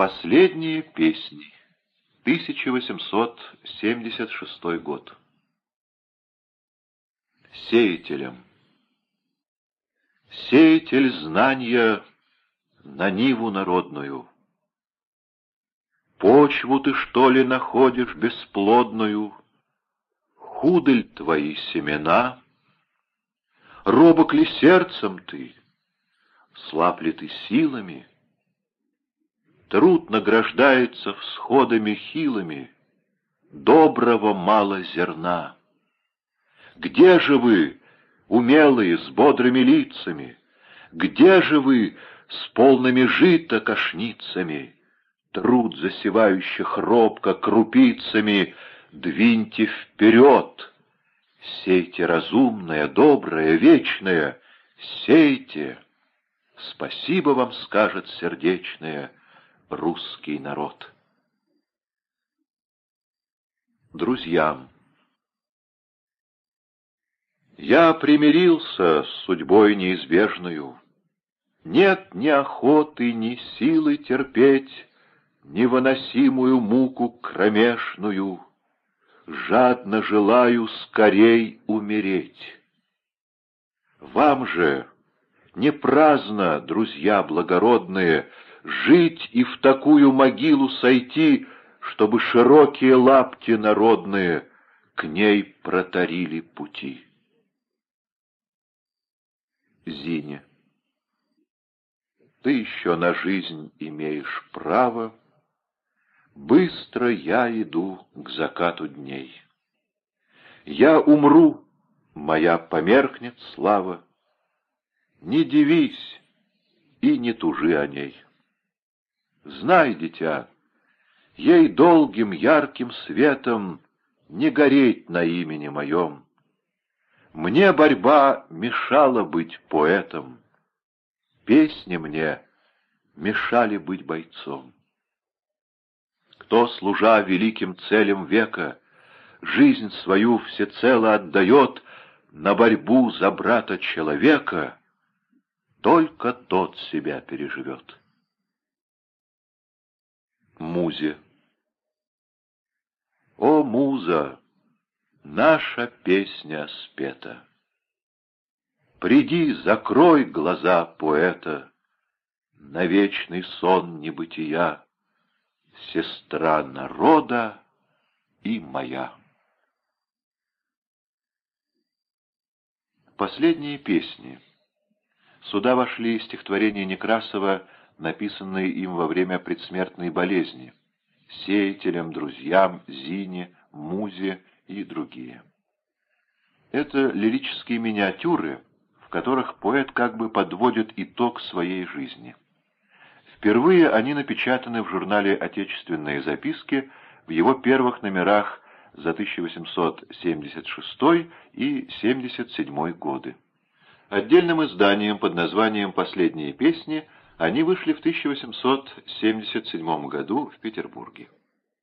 Последние песни. 1876 год. Сеятелем. Сеятель знания на Ниву народную. Почву ты, что ли, находишь бесплодную? Худыль твои семена? Робок ли сердцем ты? Слаб ли ты силами? Труд награждается всходами хилыми, Доброго мало зерна. Где же вы, умелые, с бодрыми лицами? Где же вы, с полными жита кошницами? Труд засевающих робко крупицами Двиньте вперед! Сейте разумное, доброе, вечное, Сейте! Спасибо вам скажет сердечное русский народ. Друзьям Я примирился с судьбой неизбежную. Нет ни охоты, ни силы терпеть Невыносимую муку кромешную. Жадно желаю скорей умереть. Вам же, не праздно, друзья благородные, Жить и в такую могилу сойти, Чтобы широкие лапти народные К ней протарили пути. Зине Ты еще на жизнь имеешь право, Быстро я иду к закату дней. Я умру, моя померкнет слава, Не дивись и не тужи о ней. Знай, дитя, ей долгим ярким светом Не гореть на имени моем. Мне борьба мешала быть поэтом, Песни мне мешали быть бойцом. Кто, служа великим целям века, Жизнь свою всецело отдает На борьбу за брата человека, Только тот себя переживет. Музе О, муза, наша песня спета! Приди, закрой глаза поэта На вечный сон небытия, Сестра народа и моя. Последние песни. Сюда вошли стихотворения Некрасова написанные им во время предсмертной болезни, сеятелям, друзьям, Зине, Музе и другие. Это лирические миниатюры, в которых поэт как бы подводит итог своей жизни. Впервые они напечатаны в журнале «Отечественные записки» в его первых номерах за 1876 и 77 годы. Отдельным изданием под названием «Последние песни» Они вышли в 1877 году в Петербурге.